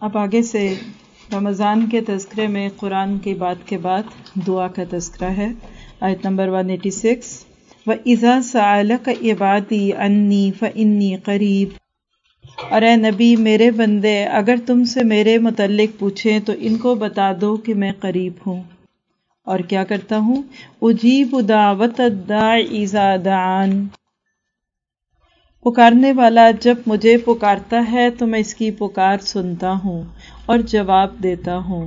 اب آگے سے رمضان کے تذکرے میں قرآن کی بات کے بعد دعا کا تذکرہ ہے۔ آیت نمبر 186 و ایزا سالک عبادی انی فنی قریب اور اے نبی، میرے بندے، اگر تم سے میرے متعلق پوچھیں تو ان کو بتا دو کہ میں قریب ہوں۔ اور کیا کرتا ہوں؟ اجیب دعوت ایزا دعان۔ پکارنے والا جب مجھے پکارتا ہے تو میں اس کی پکار سنتا ہوں اور جواب دیتا ہوں۔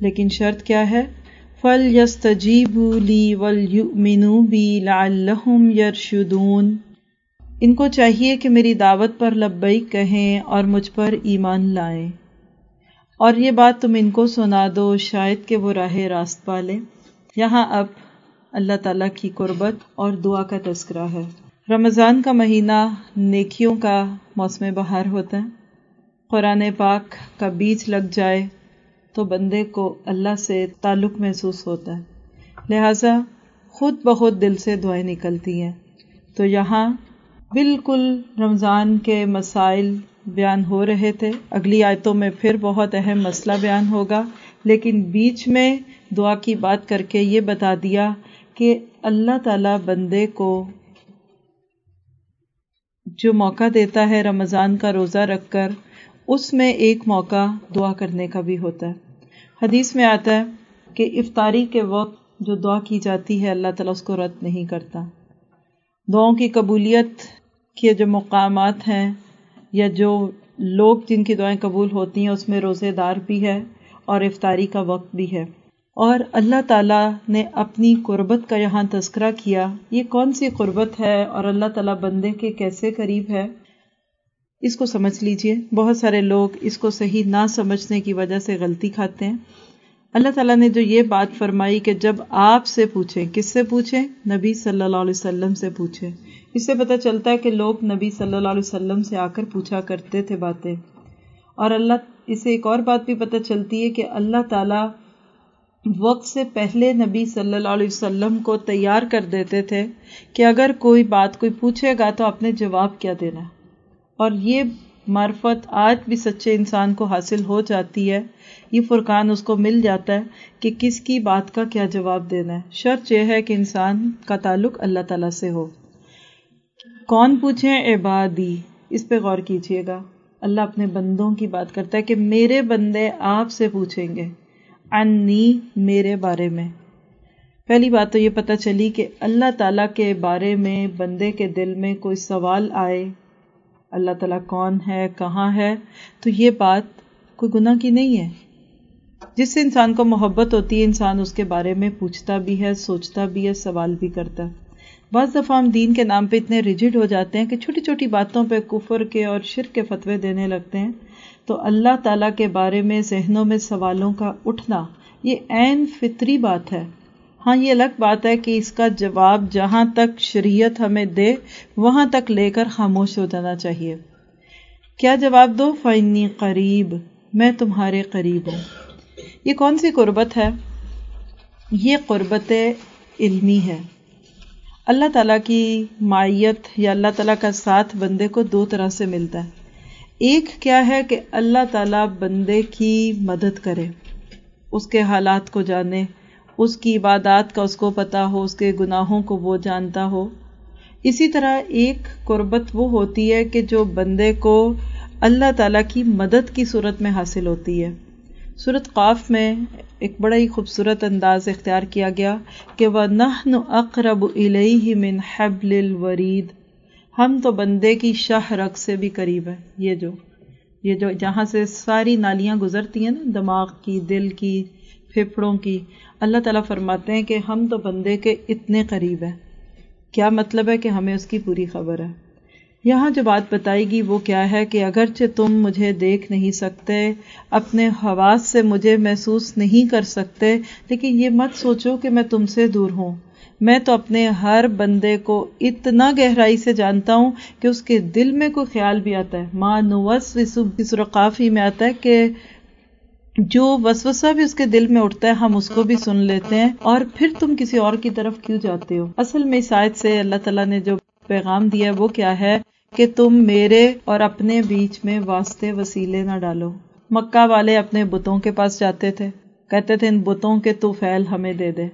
لیکن شرط کیا ہے؟ فل یس تجیب لی ول مینو بی لعلہم یرشدون ان کو چاہیے کہ میری دعوت پر لبئی کہیں اور مجھ پر ایمان لائیں۔ اور یہ بات تم ان کو سنا دو، شاید کہ وہ راہ راست پالے یہاں اب اللہ تعالیٰ کی قربت اور دعا کا تذکرہ ہے۔ رمضان کا مہینہ نیکیوں کا موسم بہار ہوتا ہے۔ قرآن پاک کا بیج لگ جائے تو بندے کو اللہ سے تعلق محسوس ہوتا ہے۔ لہذا خود بخود دل سے دعائیں نکلتی ہیں۔ تو یہاں بالکل رمضان کے مسائل بیان ہو رہے تھے۔ اگلی آیتوں میں پھر بہت اہم مسئلہ بیان ہوگا۔ لیکن بیچ میں دعا کی بات کر کے یہ بتا دیا کہ اللہ تعالیٰ بندے کو جو موقع دیتا ہے رمضان کا روزہ رکھ کر، اس میں ایک موقع دعا کرنے کا بھی ہوتا ہے۔ حدیث میں آتا ہے کہ افطاری کے وقت جو دعا کی جاتی ہے، اللہ تعالیٰ اس کو رد نہیں کرتا۔ دعاؤں کی قبولیت کے جو مقامات ہیں یا جو لوگ جن کی دعائیں قبول ہوتی ہیں، اس میں روزے دار بھی ہے اور افطاری کا وقت بھی ہے۔ اور اللہ تعالیٰ نے اپنی قربت کا یہاں تذکرہ کیا۔ یہ کون سی قربت ہے اور اللہ تعالیٰ بندے کے کیسے قریب ہے؟ اس کو سمجھ لیجیے۔ بہت سارے لوگ اس کو صحیح نہ سمجھنے کی وجہ سے غلطی کھاتے ہیں۔ اللہ تعالیٰ نے جو یہ بات فرمائی کہ جب آپ سے پوچھیں، کس سے پوچھیں؟ نبی صلی اللہ علیہ وسلم سے پوچھیں۔ اس سے پتہ چلتا ہے کہ لوگ نبی صلی اللہ علیہ وسلم سے آ کر پوچھا کرتے تھے باتیں۔ اور اللہ اسے ایک اور بات بھی پتہ چلتی ہے کہ اللہ تعالیٰ وقت سے پہلے نبی صلی اللہ علیہ وسلم کو تیار کر دیتے تھے کہ اگر کوئی بات کوئی پوچھے گا تو آپ نے جواب کیا دینا اور یہ معرفت آج بھی سچے انسان کو حاصل ہو جاتی ہے۔ یہ فرقان اس کو مل جاتا ہے کہ کس کی بات کا کیا جواب دینا ہے۔ شرط یہ ہے کہ انسان کا تعلق اللہ تعالیٰ سے ہو۔ کون پوچھیں عبادی اس پہ غور کیجیے گا۔ اللہ اپنے بندوں کی بات کرتا ہے کہ میرے بندے آپ سے پوچھیں گے۔ انی میرے بارے میں پہلی بات تو یہ پتہ چلی کہ اللہ تعالیٰ کے بارے میں بندے کے دل میں کوئی سوال آئے، اللہ تعالیٰ کون ہے، کہاں ہے، تو یہ بات کوئی گناہ کی نہیں ہے۔ جس سے انسان کو محبت ہوتی ہے، انسان اس کے بارے میں پوچھتا بھی ہے، سوچتا بھی ہے، سوال بھی کرتا۔ ہے بعض دفعہ ہم دین کے نام پہ اتنے ریجڈ ہو جاتے ہیں کہ چھوٹی چھوٹی باتوں پہ کفر کے اور شرک کے فتوے دینے لگتے ہیں۔ تو اللہ تعالیٰ کے بارے میں ذہنوں میں سوالوں کا اٹھنا، یہ عین فطری بات ہے۔ ہاں یہ الگ بات ہے کہ اس کا جواب جہاں تک شریعت ہمیں دے، وہاں تک لے کر خاموش ہو جانا چاہیے۔ کیا جواب دو؟ فنی قریب میں تمہارے قریب ہوں۔ یہ کون سی قربت ہے؟ یہ قربت علمی ہے۔ اللہ تعالیٰ کی مائیت یا اللہ تعالیٰ کا ساتھ بندے کو دو طرح سے ملتا ہے۔ ایک کیا ہے کہ اللہ تعالیٰ بندے کی مدد کرے، اس کے حالات کو جانے، اس کی عبادات کا اس کو پتا ہو، اس کے گناہوں کو وہ جانتا ہو۔ اسی طرح ایک قربت وہ ہوتی ہے کہ جو بندے کو اللہ تعالیٰ کی مدد کی صورت میں حاصل ہوتی ہے۔ صورت قاف میں ایک بڑا ہی خوبصورت انداز اختیار کیا گیا کہ وہ نہ اقرب الیہ من حبل الورید ہم تو بندے کی شاہ رگ سے بھی قریب ہے یہ جو یہ جو جہاں سے ساری نالیاں گزرتی ہیں نا، دماغ کی، دل کی پھیپھڑوں کی، اللہ تعالیٰ فرماتے ہیں کہ ہم تو بندے کے اتنے قریب ہیں۔ کیا مطلب ہے کہ ہمیں اس کی پوری خبر ہے؟ یہاں جو بات بتائی گی وہ کیا ہے کہ اگرچہ تم مجھے دیکھ نہیں سکتے، اپنے حواس سے مجھے محسوس نہیں کر سکتے، لیکن یہ مت سوچو کہ میں تم سے دور ہوں۔ میں تو اپنے ہر بندے کو اتنا گہرائی سے جانتا ہوں کہ اس کے دل میں کوئی خیال بھی آتا ہے۔ ماں نوس سرقافی میں آتا ہے کہ جو وسوسہ بھی اس کے دل میں اٹھتا ہے، ہم اس کو بھی سن لیتے ہیں۔ اور پھر تم کسی اور کی طرف کیوں جاتے ہو؟ اصل میں شاید سے اللہ تعالیٰ نے جو پیغام دیا وہ کیا ہے کہ تم میرے اور اپنے بیچ میں واسطے وسیلے نہ ڈالو۔ مکہ والے اپنے بتوں کے پاس جاتے تھے، کہتے تھے، ان بتوں کے تو فیل ہمیں دے دے۔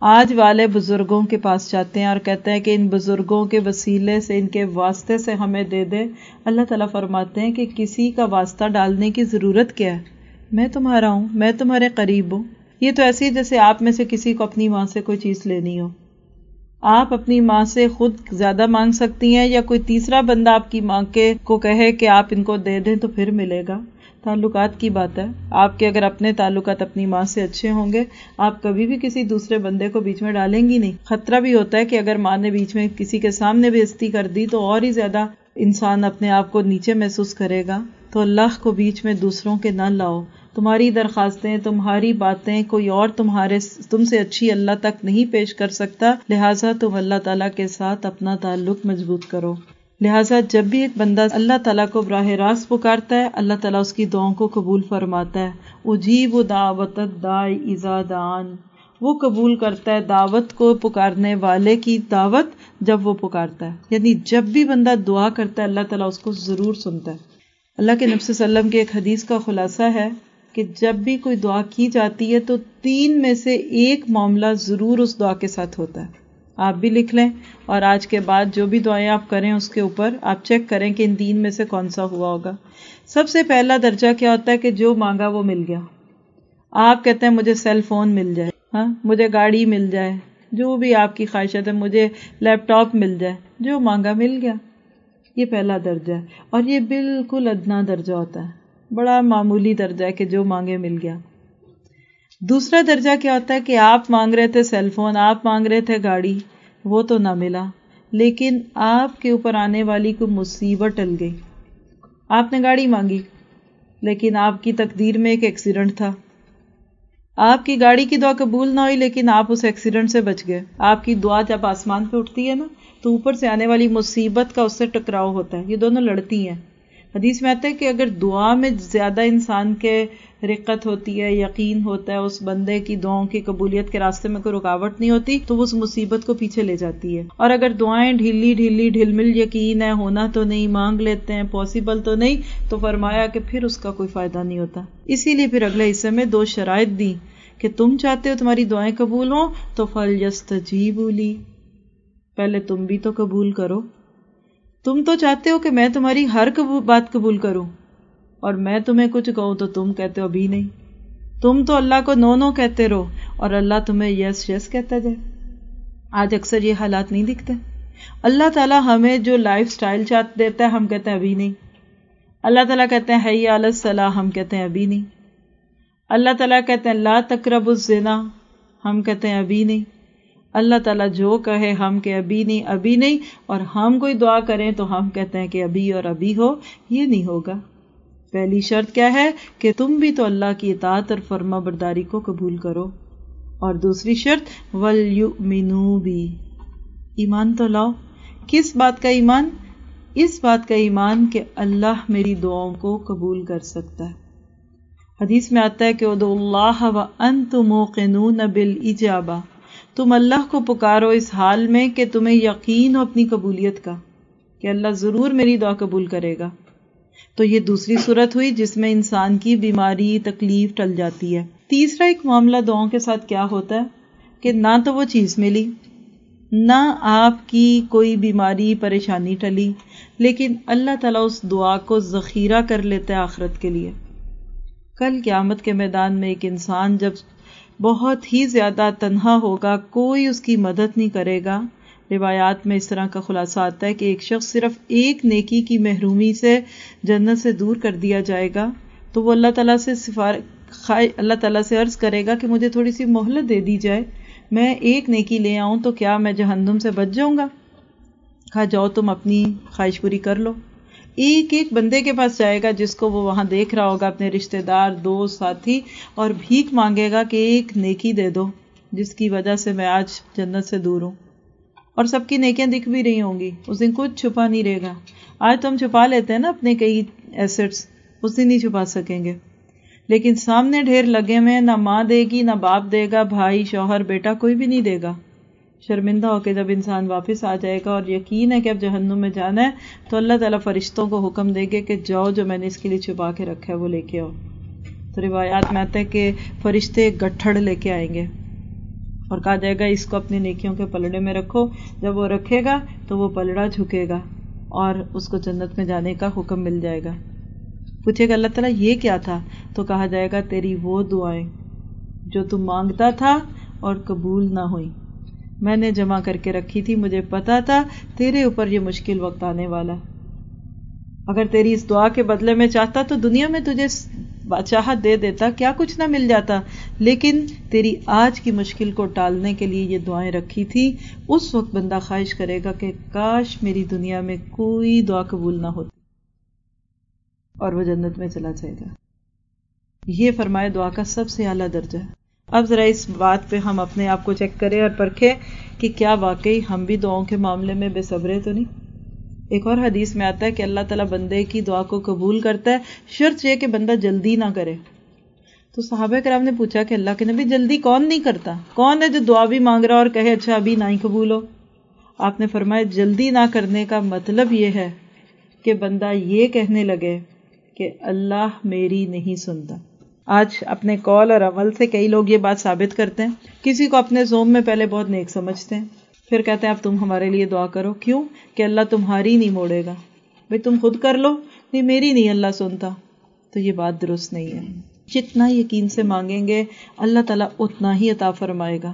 آج والے بزرگوں کے پاس جاتے ہیں اور کہتے ہیں کہ ان بزرگوں کے وسیلے سے، ان کے واسطے سے ہمیں دے دے اللہ تعالیٰ فرماتے ہیں کہ کسی کا واسطہ ڈالنے کی ضرورت کیا ہے؟ میں تمہارا ہوں، میں تمہارے قریب ہوں۔ یہ تو ایسی جیسے آپ میں سے کسی کو اپنی ماں سے کوئی چیز لینی ہو۔ آپ اپنی ماں سے خود زیادہ مانگ سکتی ہیں یا کوئی تیسرا بندہ آپ کی ماں کے کو کہے کہ آپ ان کو دے دیں تو پھر ملے گا۔ تعلقات کی بات ہے۔ آپ کے اگر اپنے تعلقات اپنی ماں سے اچھے ہوں گے، آپ کبھی بھی کسی دوسرے بندے کو بیچ میں ڈالیں گی نہیں۔ خطرہ بھی ہوتا ہے کہ اگر ماں نے بیچ میں کسی کے سامنے بےزتی کر دی تو اور ہی زیادہ انسان اپنے آپ کو نیچے محسوس کرے گا۔ تو اللہ کو بیچ میں دوسروں کے نہ لاؤ۔ تمہاری درخواستیں، تمہاری باتیں کوئی اور تمہارے تم سے اچھی اللہ تک نہیں پیش کر سکتا۔ لہٰذا تم اللہ تعالیٰ کے ساتھ اپنا تعلق مضبوط کرو۔ لہٰذا جب بھی ایک بندہ اللہ تعالیٰ کو براہ راست پکارتا ہے، اللہ تعالیٰ اس کی دعاؤں کو قبول فرماتا ہے۔ اجیب و دعوت دان وہ قبول کرتا ہے دعوت کو پکارنے والے کی دعوت جب وہ پکارتا ہے۔ یعنی جب بھی بندہ دعا کرتا ہے، اللہ تعالیٰ اس کو ضرور سنتا ہے۔ اللہ کے نبی وسلم کے ایک حدیث کا خلاصہ ہے کہ جب بھی کوئی دعا کی جاتی ہے تو تین میں سے ایک معاملہ ضرور اس دعا کے ساتھ ہوتا ہے۔ آپ بھی لکھ لیں اور آج کے بعد جو بھی دعائیں آپ کریں اس کے اوپر آپ چیک کریں کہ ان تین میں سے کون سا ہوا ہوگا۔ سب سے پہلا درجہ کیا ہوتا ہے کہ جو مانگا وہ مل گیا۔ آپ کہتے ہیں مجھے سیل فون مل جائے ہاں مجھے گاڑی مل جائے، جو بھی آپ کی خواہشت ہے مجھے لیپ ٹاپ مل جائے، جو مانگا مل گیا۔ یہ پہلا درجہ ہے۔ اور یہ بالکل ادنا درجہ ہوتا ہے۔ بڑا معمولی درجہ ہے کہ جو مانگے مل گیا۔ دوسرا درجہ کیا ہوتا ہے کہ آپ مانگ رہے تھے سیل فون، آپ مانگ رہے تھے گاڑی، وہ تو نہ ملا۔ لیکن آپ کے اوپر آنے والی کوئی مصیبت ٹل گئی۔ آپ نے گاڑی مانگی، لیکن آپ کی تقدیر میں ایک ایکسیڈنٹ تھا۔ آپ کی گاڑی کی دعا قبول نہ ہوئی، لیکن آپ اس ایکسیڈنٹ سے بچ گئے۔ آپ کی دعا جب آسمان پہ اٹھتی ہے نا، تو اوپر سے آنے والی مصیبت کا اس سے ٹکراؤ ہوتا ہے۔ یہ دونوں لڑتی ہیں۔ حدیث میں آتا ہے کہ اگر دعا میں زیادہ انسان کے رقت ہوتی ہے، یقین ہوتا ہے، اس بندے کی دعاؤں کی قبولیت کے راستے میں کوئی رکاوٹ نہیں ہوتی، تو وہ اس مصیبت کو پیچھے لے جاتی ہے۔ اور اگر دعائیں ڈھیلی ڈھیلی ڈھل مل یقین ہے، ہونا تو نہیں، مانگ لیتے ہیں پاسبل تو نہیں، تو فرمایا کہ پھر اس کا کوئی فائدہ نہیں ہوتا۔ اسی لیے پھر اگلے حصے میں دو شرائط دی کہ تم چاہتے ہو تمہاری دعائیں قبول ہوں، تو فل یست جی بولی پہلے تم بھی تو قبول کرو۔ تم تو چاہتے ہو کہ میں تمہاری ہر بات قبول کروں۔ اور میں تمہیں کچھ کہوں تو تم کہتے ہو ابھی نہیں۔ تم تو اللہ کو نو نو کہتے رہو اور اللہ تمہیں یس یس کہتا جائے۔ آج اکثر یہ حالات نہیں دکھتے۔ اللہ تعالیٰ ہمیں جو لائف اسٹائل چاہتے دیتا ہے ہم کہتے ہیں ابھی نہیں۔ اللہ تعالیٰ کہتے ہیں حی صلاح ہم کہتے ہیں ابھی نہیں۔ اللہ تعالیٰ کہتے ہیں لا تقرب الزنا، ہم کہتے ہیں ابھی نہیں۔ اللہ تعالیٰ جو کہے ہم کہ ابھی نہیں ابھی نہیں، اور ہم کوئی دعا کریں تو ہم کہتے ہیں کہ ابھی اور ابھی ہو، یہ نہیں ہوگا۔ پہلی شرط کیا ہے کہ تم بھی تو اللہ کی اطاعت اور فرما برداری کو قبول کرو۔ اور دوسری شرط ول مینو بھی ایمان تو لاؤ۔ کس بات کا ایمان؟ اس بات کا ایمان کہ اللہ میری دعاؤں کو قبول کر سکتا ہے۔ حدیث میں آتا ہے کہ ادو اللہ و ان تم بل ایجابا تم اللہ کو پکارو اس حال میں کہ تمہیں یقین ہو اپنی قبولیت کا کہ اللہ ضرور میری دعا قبول کرے گا۔ تو یہ دوسری صورت ہوئی جس میں انسان کی بیماری، تکلیف ٹل جاتی ہے۔ تیسرا ایک معاملہ دعاؤں کے ساتھ کیا ہوتا ہے کہ نہ تو وہ چیز ملی، نہ آپ کی کوئی بیماری، پریشانی ٹلی، لیکن اللہ تعالیٰ اس دعا کو ذخیرہ کر لیتا ہے آخرت کے لیے۔ کل قیامت کے میدان میں ایک انسان جب بہت ہی زیادہ تنہا ہوگا، کوئی اس کی مدد نہیں کرے گا۔ روایات میں اس طرح کا خلاصہ آتا ہے کہ ایک شخص صرف ایک نیکی کی محرومی سے جنت سے دور کر دیا جائے گا، تو وہ اللہ تعالیٰ سے سفار اللہ تعالیٰ سے عرض کرے گا کہ مجھے تھوڑی سی مہلت دے دی جائے۔ میں ایک نیکی لے آؤں تو کیا میں جہنم سے بچ جاؤں گا؟ کہا، جاؤ تم اپنی خواہش پوری کر لو۔ ایک ایک بندے کے پاس جائے گا جس کو وہ وہاں دیکھ رہا ہوگا، اپنے رشتے دار، دوست، ساتھی، اور بھیک مانگے گا کہ ایک نیکی دے دو، جس کی وجہ سے میں آج جنت سے دور ہوں۔ اور سب کی نیکیاں دکھ بھی رہی ہوں گی۔ اس دن کچھ چھپا نہیں رہے گا۔ آج تو ہم چھپا لیتے ہیں نا اپنے کئی ایسٹس اس دن نہیں چھپا سکیں گے۔ لیکن سامنے ڈھیر لگے ہوئے نہ ماں دے گی، نہ باپ دے گا، بھائی، شوہر، بیٹا، کوئی بھی نہیں دے گا۔ شرمندہ ہو کے جب انسان واپس آ جائے گا اور یقین ہے کہ اب جہنم میں جانا ہے، تو اللہ تعالیٰ فرشتوں کو حکم دے گے کہ جاؤ جو میں نے اس کے لیے چھپا کے رکھا ہے، وہ لے کے آؤ۔ تو روایات میں آتا ہے کہ فرشتے گٹھڑ لے کے آئیں گے اور کہا جائے گا، اس کو اپنی نیکیوں کے پلڑے میں رکھو، جب وہ رکھے گا تو وہ پلڑا جھکے گا اور اس کو جنت میں جانے کا حکم مل جائے گا۔ پوچھے گا، اللہ تعالیٰ، یہ کیا تھا؟ تو کہا جائے گا، تیری وہ دعائیں جو تم مانگتا تھا اور قبول نہ ہوئی میں نے جمع کر کے رکھی تھی، مجھے پتا تھا تیرے اوپر یہ مشکل وقت آنے والا اگر تیری اس دعا کے بدلے میں چاہتا تو دنیا میں تجھے چاہت دے دیتا، کیا کچھ نہ مل جاتا۔ لیکن تیری آج کی مشکل کو ٹالنے کے لیے یہ دعائیں رکھی تھی، اس وقت بندہ خواہش کرے گا کہ کاش میری دنیا میں کوئی دعا قبول نہ ہوتی اور وہ جنت میں چلا جائے گا۔ یہ فرمائے دعا کا سب سے اعلیٰ درجہ ہے۔ اب ذرا اس بات پہ ہم اپنے آپ کو چیک کریں اور پرکھیں کہ کیا واقعی ہم بھی دعاؤں کے معاملے میں بے صبرے تو نہیں؟ ایک اور حدیث میں آتا ہے کہ اللہ تعالیٰ بندے کی دعا کو قبول کرتا ہے، شرط یہ کہ بندہ جلدی نہ کرے۔ تو صحابہ کرام نے پوچھا کہ اللہ کے نبی جلدی کون نہیں کرتا؟ کون ہے جو دعا بھی مانگ رہا اور کہے اچھا ابھی نہ ہی قبول ہو؟ آپ نے فرمایا، جلدی نہ کرنے کا مطلب یہ ہے کہ بندہ یہ کہنے لگے کہ اللہ میری نہیں سنتا۔ آج اپنے کال اور عمل سے کئی لوگ یہ بات ثابت کرتے ہیں۔ کسی کو اپنے زوم میں پہلے بہت نیک سمجھتے ہیں۔ پھر کہتے ہیں، اب تم ہمارے لیے دعا کرو۔ کیوں؟ کہ اللہ تمہاری نہیں موڑے گا۔ بھائی، تم خود کر لو۔ نہیں، میری نہیں، اللہ سنتا۔ تو یہ بات درست نہیں ہے۔ جتنا یقین سے مانگیں گے، اللہ تعالیٰ اتنا ہی عطا فرمائے گا۔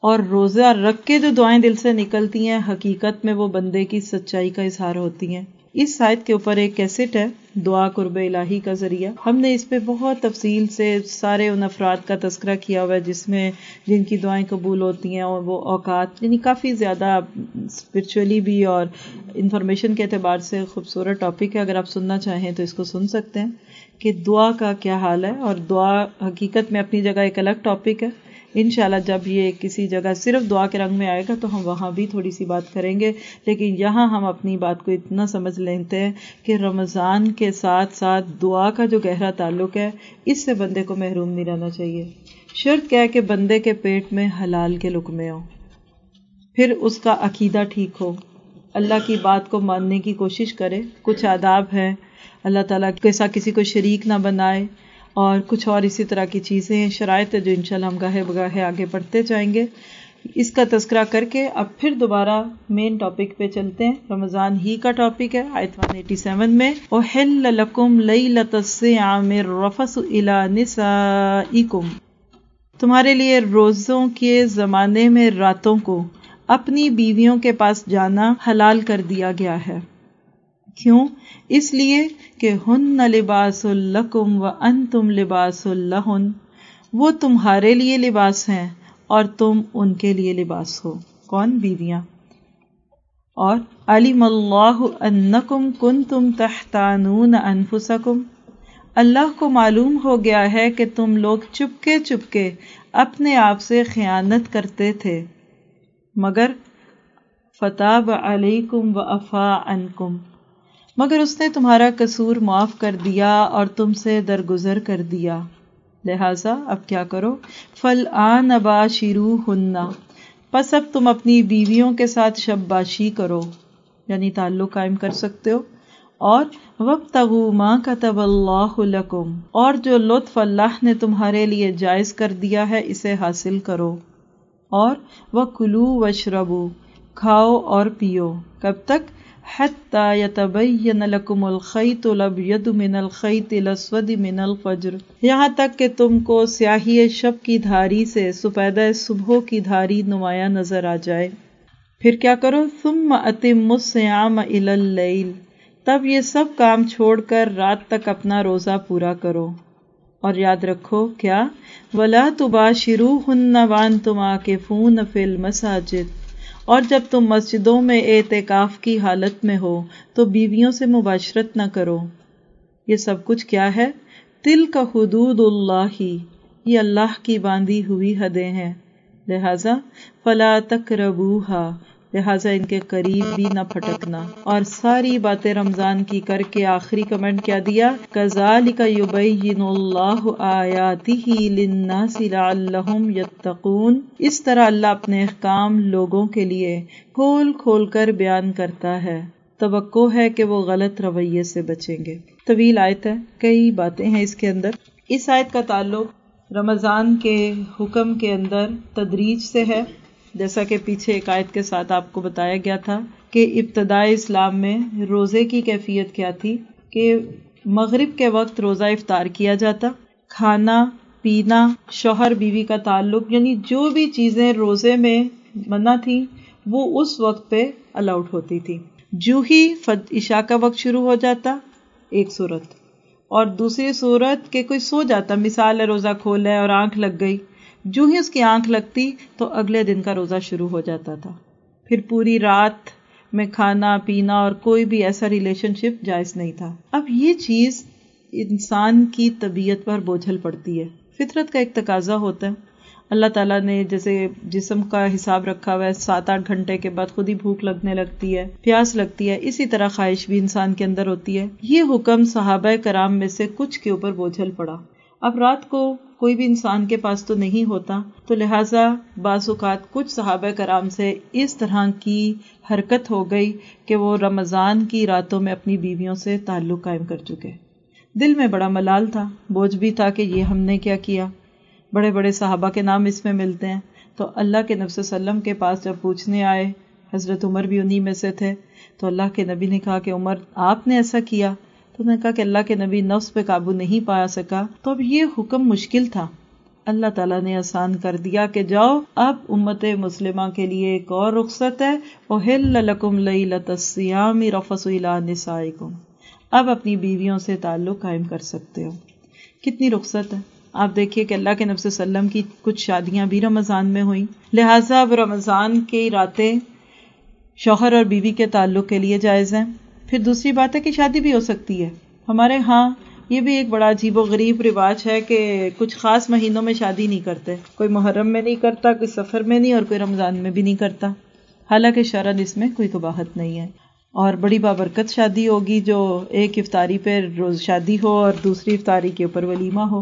اور روزہ رکھ کے جو دعائیں دل سے نکلتی ہیں، حقیقت میں وہ بندے کی سچائی کا اظہار ہوتی ہیں۔ اس سائٹ کے اوپر ایک کیسٹ ہے، دعا قرب الہی کا ذریعہ۔ ہم نے اس پہ بہت تفصیل سے سارے ان افراد کا تذکرہ کیا ہوا ہے، جس میں جن کی دعائیں قبول ہوتی ہیں، اور وہ اوقات یعنی کافی زیادہ اسپرچولی بھی اور انفارمیشن کے اعتبار سے خوبصورت ٹاپک ہے۔ اگر آپ سننا چاہیں تو اس کو سن سکتے ہیں کہ دعا کا کیا حال ہے۔ اور دعا حقیقت میں اپنی جگہ ایک الگ ٹاپک ہے۔ انشاءاللہ جب یہ کسی جگہ صرف دعا کے رنگ میں آئے گا تو ہم وہاں بھی تھوڑی سی بات کریں گے، لیکن یہاں ہم اپنی بات کو اتنا سمجھ لیتے ہیں کہ رمضان کے ساتھ ساتھ دعا کا جو گہرا تعلق ہے، اس سے بندے کو محروم نہیں رہنا چاہیے۔ شرط کیا ہے کہ بندے کے پیٹ میں حلال کے لکمے ہوں۔ پھر اس کا عقیدہ ٹھیک ہو۔ اللہ کی بات کو ماننے کی کوشش کرے۔ کچھ آداب ہے اللہ تعالیٰ کے ساتھ کسی کو شریک نہ بنائے۔ اور کچھ اور اسی طرح کی چیزیں ہیں شرائط جو انشاءاللہ ہم گاہے بگاہے آگے بڑھتے جائیں گے۔ اس کا تذکرہ کر کے اب پھر دوبارہ مین ٹاپک پہ چلتے ہیں۔ رمضان ہی کا ٹاپک ہے، آیت 187 میں، احل لکم لیلۃ الصیام الرفس الى نسائکم تمہارے لیے روزوں کے زمانے میں راتوں کو اپنی بیویوں کے پاس جانا حلال کر دیا گیا ہے۔ کیوں؟ اس لیے کہ ہن لباس الکم و ان تم لباس الہن وہ تمہارے لیے لباس ہیں اور تم ان کے لیے لباس ہو۔ کون؟ بیویاں۔ اور علیم اللہ انکم کن تم تحتانون انفسکم۔ اللہ کو معلوم ہو گیا ہے کہ تم لوگ چپکے چپکے اپنے آپ سے خیانت کرتے تھے۔ مگر فتح علیکم و افا انکم مگر اس نے تمہارا قصور معاف کر دیا اور تم سے درگزر کر دیا۔ لہذا اب کیا کرو؟ فل آن ابا شیرو ہننا بس اب تم اپنی بیویوں کے ساتھ شب باشی کرو یعنی تعلق قائم کر سکتے ہو۔ اور وقت تغو ماں کا تب اللہ لکم اور جو لطف اللہ نے تمہارے لیے جائز کر دیا ہے، اسے حاصل کرو۔ اور وہ کلو و شربو کھاؤ اور پیو۔ کب تک؟ حتى يتبين لكم الخيط الابيض من الخيط الاسود من الفجر۔ یہاں تک کہ تم کو سیاہی شب کی دھاری سے سفیدہ صبح کی دھاری نمایاں نظر آ جائے۔ پھر کیا کرو؟ ثم اتم الصيام الى الليل۔ تب یہ سب کام چھوڑ کر رات تک اپنا روزہ پورا کرو۔ اور یاد رکھو کیا؟ ولا تباشروهن وانتم عاكفون في المساجد۔ اور جب تم مسجدوں میں اعتکاف کی حالت میں ہو تو بیویوں سے مباشرت نہ کرو۔ یہ سب کچھ کیا ہے؟ تل کا حدود اللہ ہی یہ اللہ کی باندھی ہوئی حدیں ہیں۔ لہذا فلا تک لہٰذا ان کے قریب بھی نہ پھٹکنا۔ اور ساری باتیں رمضان کی کر کے آخری کمنٹ کیا دیا؟ کزال کا یبین اللہ آیاتی للناس لعلہم یتقون۔ اس طرح اللہ اپنے احکام لوگوں کے لیے کھول کھول کر بیان کرتا ہے۔ توقع ہے کہ وہ غلط رویے سے بچیں گے۔ طویل آیت ہے، کئی باتیں ہیں اس کے اندر۔ اس آیت کا تعلق رمضان کے حکم کے اندر تدریج سے ہے۔ جیسا کہ پیچھے ایک آیت کے ساتھ آپ کو بتایا گیا تھا کہ ابتدائی اسلام میں روزے کی کیفیت کیا تھی کہ مغرب کے وقت روزہ افطار کیا جاتا، کھانا، پینا، شوہر بیوی کا تعلق یعنی جو بھی چیزیں روزے میں منع تھی وہ اس وقت پہ الاؤڈ ہوتی تھی۔ جو ہی عشاء کا وقت شروع ہو جاتا، ایک صورت۔ اور دوسری صورت کہ کوئی سو جاتا، مثال ہے روزہ کھول ہے اور آنکھ لگ گئی۔ جو ہی اس کی آنکھ لگتی تو اگلے دن کا روزہ شروع ہو جاتا تھا۔ پھر پوری رات میں کھانا، پینا اور کوئی بھی ایسا ریلیشن شپ جائز نہیں تھا۔ اب یہ چیز انسان کی طبیعت پر بوجھل پڑتی ہے۔ فطرت کا ایک تقاضا ہوتا ہے۔ اللہ تعالیٰ نے جیسے جسم کا حساب رکھا ہوا ہے، سات آٹھ گھنٹے کے بعد خود ہی بھوک لگنے لگتی ہے، پیاس لگتی ہے، اسی طرح خواہش بھی انسان کے اندر ہوتی ہے۔ یہ حکم صحابہ کرام میں سے کچھ کے اوپر بوجھل پڑا۔ اب رات کو کوئی بھی انسان کے پاس تو نہیں ہوتا، تو لہٰذا بعض اوقات کچھ صحابہ کرام سے اس طرح کی حرکت ہو گئی کہ وہ رمضان کی راتوں میں اپنی بیویوں سے تعلق قائم کر چکے۔ دل میں بڑا ملال تھا، بوجھ بھی تھا کہ یہ ہم نے کیا کیا۔ بڑے بڑے صحابہ کے نام اس میں ملتے ہیں۔ تو اللہ کے نبی وسلم کے پاس جب پوچھنے آئے، حضرت عمر بھی انہی میں سے تھے، تو اللہ کے نبی نے کہا کہ عمر، آپ نے ایسا کیا؟ تو نے کہا کہ اللہ کے نبی نفس پہ قابو نہیں پایا سکا۔ تو اب یہ حکم مشکل تھا۔ اللہ تعالیٰ نے آسان کر دیا کہ جاؤ، اب امت مسلمہ کے لیے ایک اور رخصت ہے۔ اب اپنی بیویوں سے تعلق قائم کر سکتے ہو۔ کتنی رخصت ہے۔ آپ دیکھیے کہ اللہ کے نفس وسلم کی کچھ شادیاں بھی رمضان میں ہوئیں۔ لہٰذا اب رمضان کی راتیں شوہر اور بیوی کے تعلق کے لیے جائز ہیں۔ پھر دوسری بات ہے کہ شادی بھی ہو سکتی ہے۔ ہمارے ہاں یہ بھی ایک بڑا عجیب و غریب رواج ہے کہ کچھ خاص مہینوں میں شادی نہیں کرتے۔ کوئی محرم میں نہیں کرتا، کوئی سفر میں نہیں اور کوئی رمضان میں بھی نہیں کرتا۔ حالانکہ شرن اس میں کوئی کباہت نہیں ہے۔ اور بڑی بابرکت شادی ہوگی جو ایک افطاری پہ روز شادی ہو اور دوسری افطاری کے اوپر ولیمہ ہو۔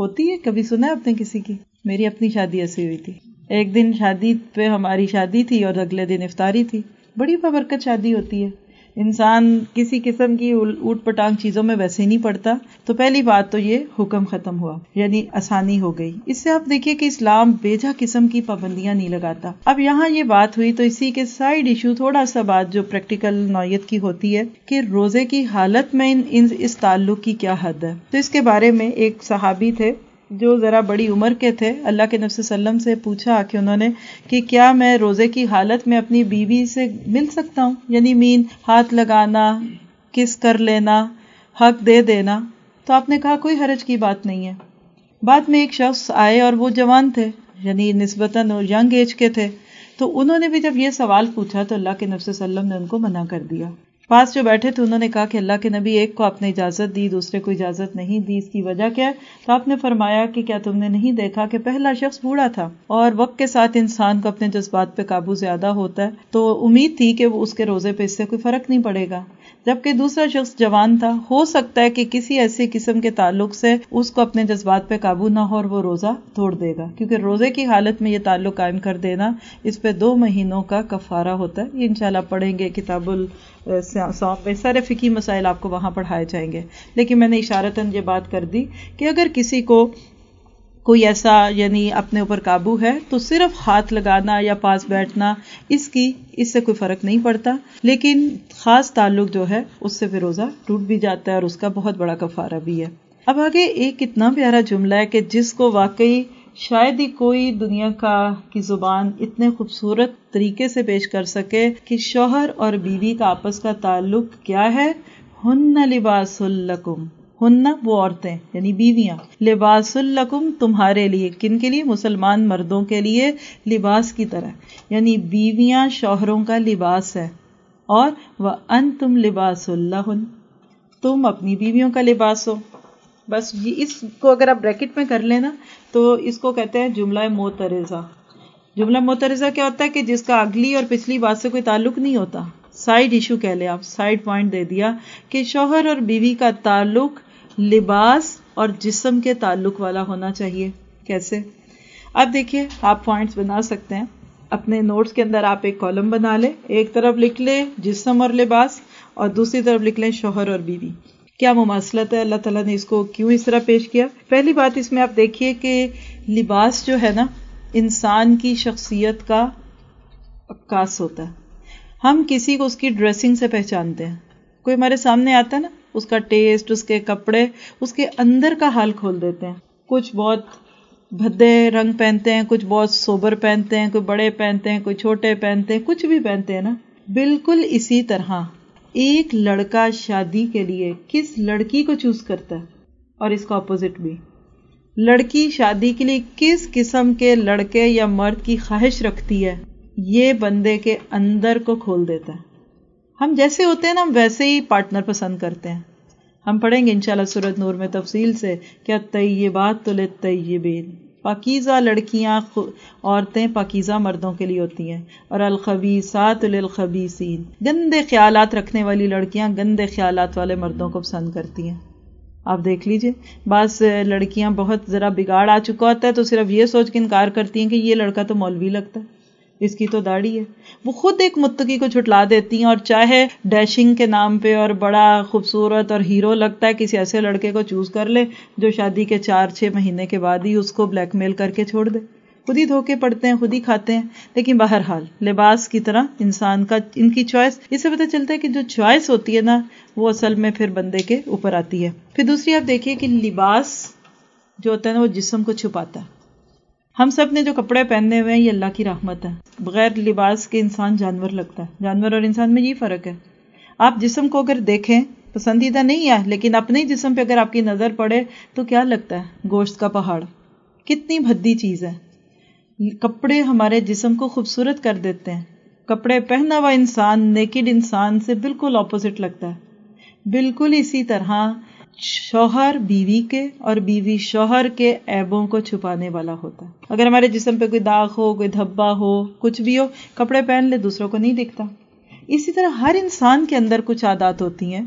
ہوتی ہے؟ کبھی سنا ہے آپ نے کسی کی؟ میری اپنی شادی ایسی ہوئی تھی۔ ایک دن شادی پہ ہماری شادی تھی اور اگلے دن افطاری تھی۔ بڑی بابرکت شادی ہوتی ہے۔ انسان کسی قسم کی اوٹ پٹانگ چیزوں میں ویسے نہیں پڑتا۔ تو پہلی بات تو یہ حکم ختم ہوا یعنی آسانی ہو گئی۔ اس سے آپ دیکھیے کہ اسلام بیجا قسم کی پابندیاں نہیں لگاتا۔ اب یہاں یہ بات ہوئی تو اسی کے سائڈ ایشو تھوڑا سا بات جو پریکٹیکل نوعیت کی ہوتی ہے کہ روزے کی حالت میں اس تعلق کی کیا حد ہے۔ تو اس کے بارے میں ایک صحابی تھے۔ جو ذرا بڑی عمر کے تھے، اللہ کے نفس وسلم سے پوچھا کہ انہوں نے کہ کیا میں روزے کی حالت میں اپنی بیوی سے مل سکتا ہوں؟ یعنی مین، ہاتھ لگانا، کس کر لینا، حق دے دینا۔ تو آپ نے کہا، کوئی حرج کی بات نہیں ہے۔ بعد میں ایک شخص آئے اور وہ جوان تھے یعنی نسبتاً اور ینگ ایج کے تھے۔ تو انہوں نے بھی جب یہ سوال پوچھا تو اللہ کے نفس وسلم نے ان کو منع کر دیا۔ پاس جو بیٹھے تھے، انہوں نے کہا کہ اللہ کے نبی ایک کو آپ نے اجازت دی، دوسرے کو اجازت نہیں دی، اس کی وجہ کیا ہے؟ تو آپ نے فرمایا کہ کیا تم نے نہیں دیکھا کہ پہلا شخص بوڑھا تھا؟ اور وقت کے ساتھ انسان کو اپنے جذبات پہ قابو زیادہ ہوتا ہے، تو امید تھی کہ وہ اس کے روزے پہ اس سے کوئی فرق نہیں پڑے گا۔ جبکہ دوسرا شخص جوان تھا، ہو سکتا ہے کہ کسی ایسی قسم کے تعلق سے اس کو اپنے جذبات پہ قابو نہ ہو اور وہ روزہ توڑ دے گا۔ کیونکہ روزے کی حالت میں یہ تعلق قائم کر دینا اس پہ دو مہینوں کا کفارہ ہوتا ہے۔ یہ انشاءاللہ پڑھیں گے کتاب میں۔ سارے فکی مسائل آپ کو وہاں پڑھائے جائیں گے۔ لیکن میں نے اشارتاً یہ بات کر دی کہ اگر کسی کو کوئی ایسا یعنی اپنے اوپر قابو ہے تو صرف ہاتھ لگانا یا پاس بیٹھنا، اس کی، اس سے کوئی فرق نہیں پڑتا۔ لیکن خاص تعلق جو ہے، اس سے پھر روزہ ٹوٹ بھی جاتا ہے اور اس کا بہت بڑا کفارہ بھی ہے۔ اب آگے ایک اتنا پیارا جملہ ہے کہ جس کو واقعی شاید ہی کوئی دنیا کا، کی زبان اتنے خوبصورت طریقے سے پیش کر سکے کہ شوہر اور بیوی کا آپس کا تعلق کیا ہے۔ ہن لباس الکم ہن وہ عورتیں یعنی بیویاں۔ لباس القم تمہارے لیے۔ کن کے لیے؟ مسلمان مردوں کے لیے لباس کی طرح۔ یعنی بیویاں شوہروں کا لباس ہے۔ اور وہ ان تم لباس اللہ تم اپنی بیویوں کا لباس ہو۔ بس جی، اس کو اگر آپ بریکٹ میں کر لینا تو اس کو کہتے ہیں جملہ موترزہ۔ جملہ موترزہ کیا ہوتا ہے کہ جس کا اگلی اور پچھلی بات سے کوئی تعلق نہیں ہوتا۔ سائڈ ایشو کہہ لے آپ سائڈ پوائنٹ دے دیا کہ شوہر اور بیوی کا تعلق لباس اور جسم کے تعلق والا ہونا چاہیے۔ کیسے؟ اب دیکھیے، آپ پوائنٹس بنا سکتے ہیں۔ اپنے نوٹس کے اندر آپ ایک کالم بنا لیں۔ ایک طرف لکھ لے جسم اور لباس اور دوسری طرف لکھ لیں شوہر اور بیوی۔ کیا مماثلت ہے؟ اللہ تعالیٰ نے اس کو کیوں اس طرح پیش کیا؟ پہلی بات اس میں آپ دیکھیے کہ لباس جو ہے نا، انسان کی شخصیت کا عکاس ہوتا ہے۔ ہم کسی کو اس کی ڈریسنگ سے پہچانتے ہیں۔ کوئی ہمارے سامنے آتا ہے نا اس کا ٹیسٹ، اس کے کپڑے، اس کے اندر کا حال کھول دیتے ہیں۔ کچھ بہت بھدے رنگ پہنتے ہیں، کچھ بہت سوبر پہنتے ہیں کوئی بڑے پہنتے ہیں کوئی چھوٹے پہنتے ہیں، کچھ بھی پہنتے ہیں نا۔ بالکل اسی طرح ایک لڑکا شادی کے لیے کس لڑکی کو چوز کرتا ہے؟ اور اس کا اپوزٹ بھی۔ لڑکی شادی کے لیے کس قسم کے لڑکے یا مرد کی خواہش رکھتی ہے؟ یہ بندے کے اندر کو کھول دیتا ہے۔ ہم جیسے ہوتے ہیں نا، ہم ویسے ہی پارٹنر پسند کرتے ہیں۔ ہم پڑھیں گے انشاءاللہ سورت نور میں تفصیل سے کیا طیبات طیبین پاکیزہ لڑکیاں عورتیں پاکیزہ مردوں کے لیے ہوتی ہیں۔ اور الخبیسات للخبیسین گندے خیالات رکھنے والی لڑکیاں گندے خیالات والے مردوں کو پسند کرتی ہیں۔ آپ دیکھ لیجیے، بعض لڑکیاں بہت ذرا بگاڑ آ چکا ہوتا ہے تو صرف یہ سوچ کے انکار کرتی ہیں کہ یہ لڑکا تو مولوی لگتا ہے۔ اس کی تو داڑھی ہے۔ وہ خود ایک متقی کو چھٹلا دیتی ہیں اور چاہے ڈیشنگ کے نام پہ اور بڑا خوبصورت اور ہیرو لگتا ہے، کسی ایسے لڑکے کو چوز کر لے جو شادی کے چار چھ مہینے کے بعد ہی اس کو بلیک میل کر کے چھوڑ دے۔ خود ہی دھوکے پڑتے ہیں، خود ہی کھاتے ہیں۔ لیکن بہرحال لباس کی طرح انسان کا، ان کی چوائس، اس سے پتہ چلتا ہے کہ جو چوائس ہوتی ہے نا، وہ اصل میں پھر بندے کے اوپر آتی ہے۔ پھر دوسری آپ دیکھیے کہ لباس جو ہوتا ہے نا، وہ جسم کو چھپاتا ہے۔ ہم سب نے جو کپڑے پہنے ہوئے ہیں، یہ اللہ کی رحمت ہے۔ بغیر لباس کے انسان جانور لگتا ہے۔ جانور اور انسان میں یہ فرق ہے۔ آپ جسم کو اگر دیکھیں، پسندیدہ نہیں ہے، لیکن اپنے ہی جسم پہ اگر آپ کی نظر پڑے تو کیا لگتا ہے؟ گوشت کا پہاڑ۔ کتنی بھدی چیز ہے۔ کپڑے ہمارے جسم کو خوبصورت کر دیتے ہیں۔ کپڑے پہنا ہوا انسان نیکڈ انسان سے بالکل اپوزٹ لگتا ہے۔ بالکل اسی طرح شوہر بیوی کے اور بیوی شوہر کے ایبوں کو چھپانے والا ہوتا۔ ہے اگر ہمارے جسم پہ کوئی داغ ہو، کوئی دھبا ہو، کچھ بھی ہو، کپڑے پہن لے، دوسروں کو نہیں دکھتا۔ اسی طرح ہر انسان کے اندر کچھ عادات ہوتی ہیں۔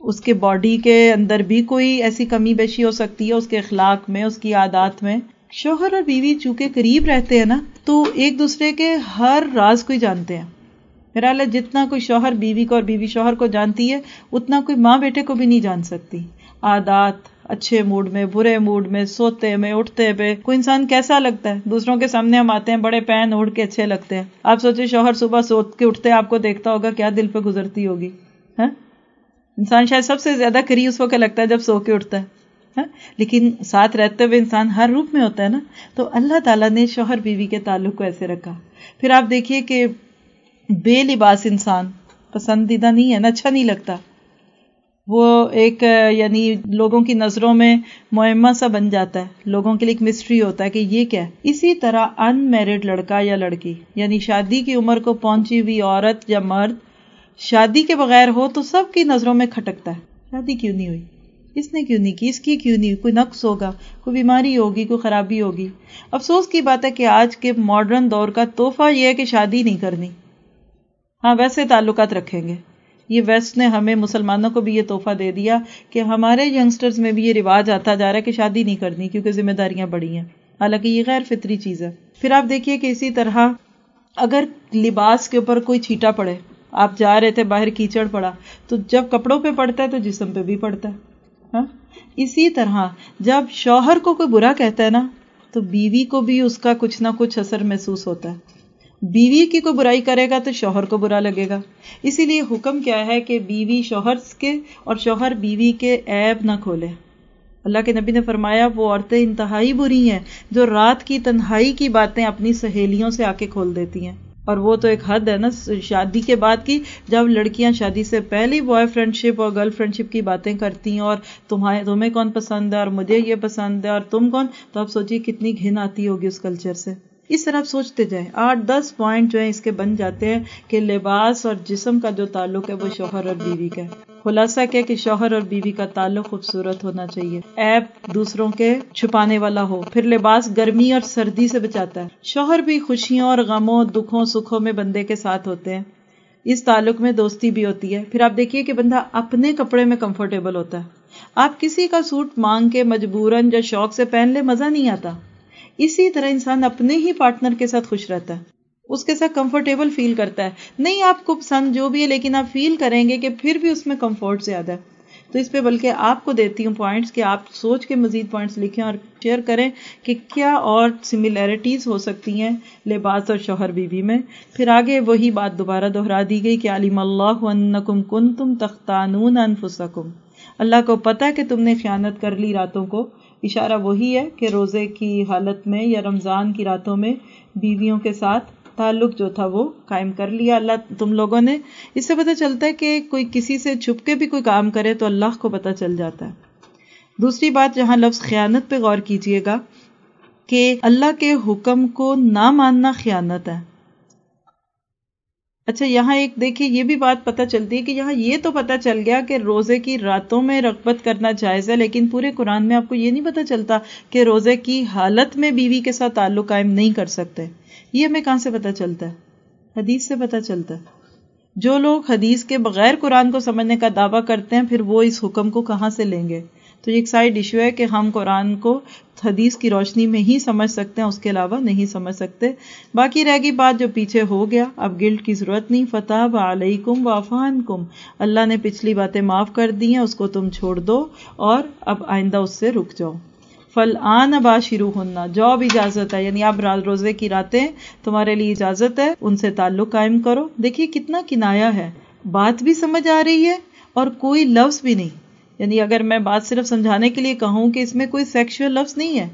اس کے باڈی کے اندر بھی کوئی ایسی کمی بیشی ہو سکتی ہے، اس کے اخلاق میں، اس کی عادات میں۔ شوہر اور بیوی چونکہ قریب رہتے ہیں نا، تو ایک دوسرے کے ہر راز کو ہی جانتے ہیں۔ میرا جتنا کوئی شوہر بیوی کو اور بیوی شوہر کو جانتی ہے، اتنا کوئی ماں بیٹے کو بھی نہیں جان سکتی۔ عادات، اچھے موڈ میں، برے موڈ میں، سوتے میں، اٹھتے پہ۔ کوئی انسان کیسا لگتا ہے؟ دوسروں کے سامنے ہم آتے ہیں، بڑے پین اڑ کے اچھے لگتے ہیں۔ آپ سوچے شوہر صبح سو کے اٹھتے آپ کو دیکھتا ہوگا کیا دل پہ گزرتی ہوگی۔ ہاں؟ انسان شاید سب سے زیادہ کری اس وقت لگتا ہے جب سو کے اٹھتا ہے۔ ہاں؟ لیکن ساتھ رہتے ہوئے انسان ہر روپ میں ہوتا ہے نا۔ تو اللہ تعالیٰ نے شوہر بیوی کے تعلق کو ایسے رکھا۔ پھر آپ دیکھیے کہ بے لباس انسان، پسندیدہ نہیں ہے نا اچھا نہیں لگتا۔ وہ ایک یعنی لوگوں کی نظروں میں معمہ سا بن جاتا ہے۔ لوگوں کے لیے ایک مسٹری ہوتا ہے کہ یہ کیا ہے۔ اسی طرح ان میرڈ لڑکا یا لڑکی یعنی شادی کی عمر کو پہنچی ہوئی عورت یا مرد، شادی کے بغیر ہو تو سب کی نظروں میں کھٹکتا ہے۔ شادی کیوں نہیں ہوئی؟ اس نے کیوں نہیں کی؟ اس کی کیوں نہیں کوئی نقص ہوگا؟ کوئی بیماری ہوگی؟ کوئی خرابی ہوگی؟ افسوس کی بات ہے کہ آج کے ماڈرن دور کا تحفہ یہ ہے کہ شادی نہیں کرنی۔ ہاں ویسے تعلقات رکھیں گے۔ یہ ویسٹ نے ہمیں مسلمانوں کو بھی یہ تحفہ دے دیا کہ ہمارے ینگسٹرز میں بھی یہ رواج آتا جا رہا ہے کہ شادی نہیں کرنی کیونکہ ذمہ داریاں بڑی ہیں۔ حالانکہ یہ غیر فطری چیز ہے۔ پھر آپ دیکھیے کہ اسی طرح اگر لباس کے اوپر کوئی چھیٹا پڑے، آپ جا رہے تھے، باہر کیچڑ پڑا، تو جب کپڑوں پہ پڑتا ہے تو جسم پہ بھی پڑتا ہے۔ ہاں؟ اسی طرح جب شوہر کو کوئی برا کہتا ہے نا، تو بیوی کو بھی اس کا کچھ نہ کچھ اثر محسوس ہوتا ہے۔ بیوی کی کوئی برائی کرے گا تو شوہر کو برا لگے گا۔ اسی لیے حکم کیا ہے کہ بیوی شوہر کے اور شوہر بیوی کے عیب نہ کھولے۔ اللہ کے نبی نے فرمایا، وہ عورتیں انتہائی بری ہیں جو رات کی تنہائی کی باتیں اپنی سہیلیوں سے آ کے کھول دیتی ہیں۔ اور وہ تو ایک حد ہے نا، شادی کے بعد کی جب لڑکیاں شادی سے پہلے بوائے فرینڈ شپ اور گرل فرینڈ شپ کی باتیں کرتی ہیں اور تمہیں تمہیں کون پسند ہے اور مجھے یہ پسند ہے اور تم کون؟ تو آپ سوچیے کتنی گھن آتی ہوگی اس کلچر سے۔ اس طرح آپ سوچتے جائیں، آٹھ دس پوائنٹ جو ہے اس کے بن جاتے ہیں کہ لباس اور جسم کا جو تعلق ہے وہ شوہر اور بیوی کا ہے۔ خلاصہ کیا کہ شوہر اور بیوی کا تعلق خوبصورت ہونا چاہیے۔ ایپ دوسروں کے چھپانے والا ہو۔ پھر لباس گرمی اور سردی سے بچاتا ہے۔ شوہر بھی خوشیوں اور غموں، دکھوں، سکھوں میں بندے کے ساتھ ہوتے ہیں۔ اس تعلق میں دوستی بھی ہوتی ہے۔ پھر آپ دیکھیے کہ بندہ اپنے کپڑے میں کمفرٹیبل ہوتا ہے۔ آپ کسی کا سوٹ مانگ کے مجبوراً یا شوق سے پہن لے مزہ نہیں آتا۔ اسی طرح انسان اپنے ہی پارٹنر کے ساتھ خوش رہتا ہے۔ اس کے ساتھ کمفرٹیبل فیل کرتا ہے۔ نہیں، آپ کو پسند جو بھی ہے، لیکن آپ فیل کریں گے کہ پھر بھی اس میں کمفرٹ زیادہ ہے۔ تو اس پہ بلکہ آپ کو دیتی ہوں پوائنٹس کہ آپ سوچ کے مزید پوائنٹس لکھیں اور شیئر کریں کہ کیا اور سملیرٹیز ہو سکتی ہیں لباس اور شوہر بیوی میں۔ پھر آگے وہی بات دوبارہ دہرا دی گئی کہ علیم اللہ انکم کنتم تختانون انفسکم۔ اللہ کو پتہ کہ تم نے خیانت کر لی راتوں کو۔ اشارہ وہی ہے کہ روزے کی حالت میں یا رمضان کی راتوں میں بیویوں کے ساتھ تعلق جو تھا وہ قائم کر لیا۔ اللہ تم لوگوں نے۔ اس سے پتہ چلتا ہے کہ کوئی کسی سے چھپ کے بھی کوئی کام کرے تو اللہ کو پتہ چل جاتا ہے۔ دوسری بات، جہاں لفظ خیانت پہ غور کیجیے گا کہ اللہ کے حکم کو نہ ماننا خیانت ہے۔ اچھا یہاں ایک دیکھیے، یہ بھی بات پتہ چلتی ہے کہ یہاں یہ تو پتہ چل گیا کہ روزے کی راتوں میں رغبت کرنا جائز ہے، لیکن پورے قرآن میں آپ کو یہ نہیں پتہ چلتا کہ روزے کی حالت میں بیوی کے ساتھ تعلق قائم نہیں کر سکتے۔ یہ ہمیں کہاں سے پتا چلتا ہے؟ حدیث سے پتا چلتا ہے۔ جو لوگ حدیث کے بغیر قرآن کو سمجھنے کا دعویٰ کرتے ہیں، پھر وہ اس حکم کو کہاں سے لیں گے؟ تو یہ ایک سائڈ ایشو ہے کہ ہم قرآن کو حدیث کی روشنی میں ہی سمجھ سکتے ہیں، اس کے علاوہ نہیں سمجھ سکتے۔ باقی رہ گئی بات جو پیچھے ہو گیا، اب گلٹ کی ضرورت نہیں۔ فتح علیکم وافان کم اللہ نے پچھلی باتیں معاف کر دی ہیں، اس کو تم چھوڑ دو اور اب آئندہ اس سے رک جاؤ۔ فل آن ابا شروع ہونا جو اب اجازت ہے یعنی اب روزے کی راتیں تمہارے لیے اجازت ہے، ان سے تعلق قائم کرو۔ دیکھیے کتنا کنایا ہے۔ بات بھی سمجھ آ رہی ہے اور کوئی لفظ بھی نہیں۔ یعنی اگر میں بات صرف سمجھانے کے لیے کہوں کہ اس میں کوئی سیکشل لفظ نہیں ہے،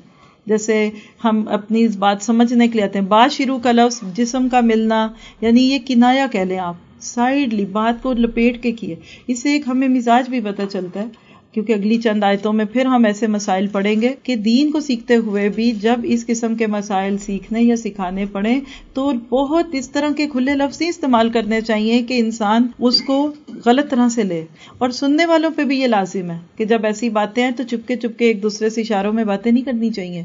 جیسے ہم اپنی اس بات سمجھنے کے لیے آتے ہیں بات شروع کا لفظ جسم کا ملنا یعنی یہ کنایا کہہ لیں آپ، سائڈلی بات کو لپیٹ کے کیے۔ اس سے ایک ہمیں مزاج بھی پتہ چلتا ہے کیونکہ اگلی چند آیتوں میں پھر ہم ایسے مسائل پڑھیں گے کہ دین کو سیکھتے ہوئے بھی جب اس قسم کے مسائل سیکھنے یا سکھانے پڑے تو بہت اس طرح کے کھلے لفظ ہی استعمال کرنے چاہیے کہ انسان اس کو غلط طرح سے لے۔ اور سننے والوں پہ بھی یہ لازم ہے کہ جب ایسی باتیں ہیں تو چپکے چپکے ایک دوسرے سے اشاروں میں باتیں نہیں کرنی چاہیے۔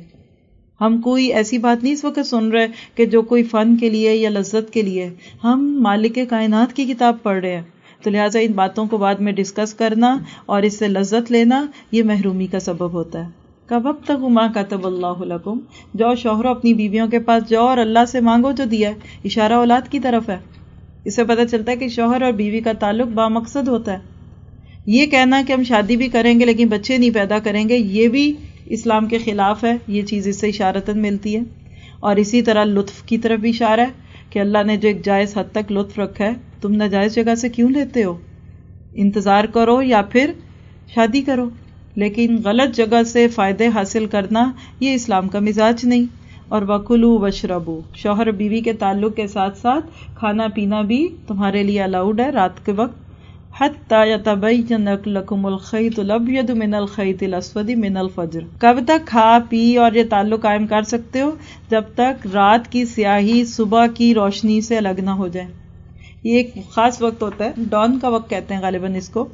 ہم کوئی ایسی بات نہیں اس وقت سن رہے کہ جو کوئی فن کے لیے یا لذت کے لیے ہم مالک کائنات کی کتاب پڑھ رہے ہیں۔ تو لہٰذا ان باتوں کو بعد میں ڈسکس کرنا اور اس سے لذت لینا یہ محرومی کا سبب ہوتا ہے۔ کب اب تک ماں کا تب اللہ جو شوہر اپنی بیویوں کے پاس جاؤ اور اللہ سے مانگو جو دیا ہے۔ اشارہ اولاد کی طرف ہے۔ اس سے پتہ چلتا ہے کہ شوہر اور بیوی کا تعلق با مقصد ہوتا ہے۔ یہ کہنا کہ ہم شادی بھی کریں گے لیکن بچے نہیں پیدا کریں گے، یہ بھی اسلام کے خلاف ہے۔ یہ چیز اس سے اشارتن ملتی ہے۔ اور اسی طرح لطف کی طرف بھی اشارہ ہے کہ اللہ نے جو ایک جائز حد تک لطف رکھا ہے تم ناجائز جگہ سے کیوں لیتے ہو؟ انتظار کرو یا پھر شادی کرو۔ لیکن غلط جگہ سے فائدے حاصل کرنا یہ اسلام کا مزاج نہیں۔ اور وکلو وشربو شوہر بیوی کے تعلق کے ساتھ ساتھ کھانا پینا بھی تمہارے لیے الاؤڈ ہے رات کے وقت۔ لکم الخیط الابید من الخیط الاسود من الفجر۔ کب تک کھا، پی اور یہ تعلق قائم کر سکتے ہو جب تک رات کی سیاہی صبح کی روشنی سے الگ نہ ہو جائے۔ یہ ایک خاص وقت ہوتا ہے۔ ڈان کا وقت کہتے ہیں غالباً اس کو۔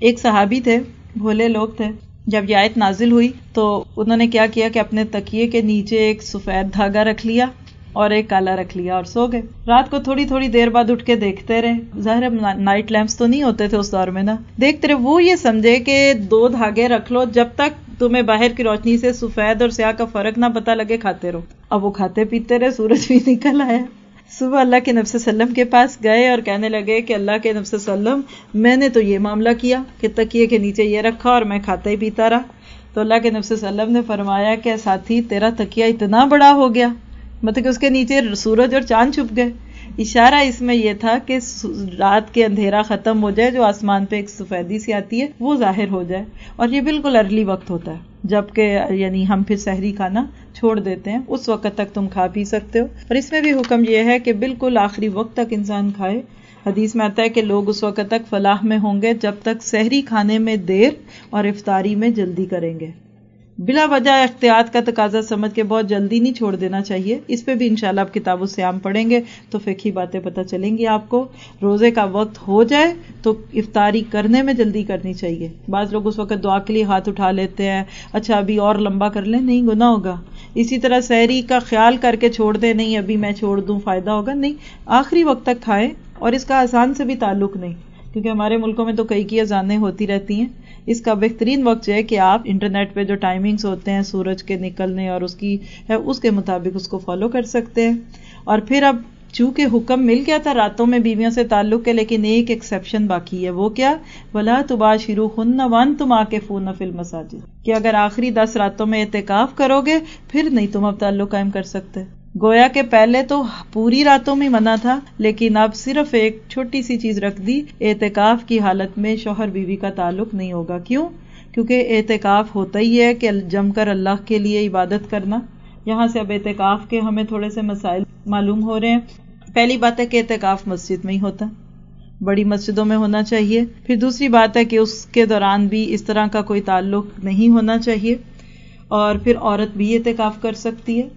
ایک صحابی تھے، بھولے لوگ تھے۔ جب یہ آیت نازل ہوئی تو انہوں نے کیا کیا کہ اپنے تکیے کے نیچے ایک سفید دھاگا رکھ لیا اور ایک کالا رکھ لیا اور سو گئے۔ رات کو تھوڑی تھوڑی دیر بعد اٹھ کے دیکھتے رہے۔ ظاہر نائٹ لیمپس تو نہیں ہوتے تھے اس دور میں نا۔ دیکھتے رہے، وہ یہ سمجھے کہ دو دھاگے رکھ لو، جب تک تمہیں باہر کی روشنی سے سفید اور سیاہ کا فرق نہ پتا لگے، کھاتے رہو۔ اب وہ کھاتے پیتے رہے، سورج بھی نکل آیا۔ صبح اللہ کے نفس وسلم کے پاس گئے اور کہنے لگے کہ اللہ کے نفس وسلم، میں نے تو یہ معاملہ کیا کہ تکیے کے نیچے یہ رکھا اور میں کھاتا ہی پیتا رہا۔ تو اللہ کے نفس وسلم نے فرمایا کہ ساتھی، تیرا تکیا اتنا بڑا ہو گیا۔ مطلب کہ اس کے نیچے سورج اور چاند چھپ گئے۔ اشارہ اس میں یہ تھا کہ رات کے اندھیرا ختم ہو جائے، جو آسمان پہ ایک سفیدی سی آتی ہے، وہ ظاہر ہو جائے۔ اور یہ بالکل ارلی وقت ہوتا ہے۔ جبکہ یعنی ہم پھر سحری کھانا چھوڑ دیتے ہیں، اس وقت تک تم کھا پی سکتے ہو۔ اور اس میں بھی حکم یہ ہے کہ بالکل آخری وقت تک انسان کھائے۔ حدیث میں آتا ہے کہ لوگ اس وقت تک فلاح میں ہوں گے جب تک سحری کھانے میں دیر اور افطاری میں جلدی کریں گے۔ بلا وجہ اختیار کا تقاضا سمجھ کے بہت جلدی نہیں چھوڑ دینا چاہیے۔ اس پہ بھی انشاءاللہ آپ کتابوں سے عام پڑھیں گے تو فکی باتیں پتہ چلیں گی آپ کو۔ روزے کا وقت ہو جائے تو افطاری کرنے میں جلدی کرنی چاہیے۔ بعض لوگ اس وقت دعا کے لیے ہاتھ اٹھا لیتے ہیں۔ اچھا ابھی اور لمبا کر لیں۔ نہیں گنا ہوگا۔ اسی طرح سحری کا خیال کر کے چھوڑ دیں۔ نہیں، ابھی میں چھوڑ دوں، فائدہ ہوگا۔ نہیں، آخری وقت تک کھائیں اور اس کا آسان سے بھی تعلق نہیں۔ کیونکہ ہمارے ملکوں میں تو کئی کی اذانیں ہوتی رہتی ہیں۔ اس کا بہترین وقت ہے کہ آپ انٹرنیٹ پہ جو ٹائمنگس ہوتے ہیں، سورج کے نکلنے اور اس کی ہے، اس کے مطابق اس کو فالو کر سکتے ہیں۔ اور پھر اب چونکہ حکم مل گیا تھا راتوں میں بیویوں سے تعلق کے، لیکن ایک ایکسیپشن باقی ہے۔ وہ کیا؟ بلا تبا شروع ہن ون تم آ کے فون فل مساجد کہ اگر آخری دس راتوں میں اعتکاف کرو گے، پھر نہیں تم اب تعلق قائم کر سکتے۔ گویا کہ پہلے تو پوری راتوں میں منع تھا، لیکن اب صرف ایک چھوٹی سی چیز رکھ دی، اعتکاف کی حالت میں شوہر بیوی کا تعلق نہیں ہوگا۔ کیوں؟ کیونکہ اعتکاف ہوتا ہی ہے کہ جم کر اللہ کے لیے عبادت کرنا۔ یہاں سے اب اعتکاف کے ہمیں تھوڑے سے مسائل معلوم ہو رہے ہیں۔ پہلی بات ہے کہ اعتکاف مسجد میں ہی ہوتا۔ بڑی مسجدوں میں ہونا چاہیے۔ پھر دوسری بات ہے کہ اس کے دوران بھی اس طرح کا کوئی تعلق نہیں ہونا چاہیے۔ اور پھر عورت بھی اعتکاف کر سکتی ہے۔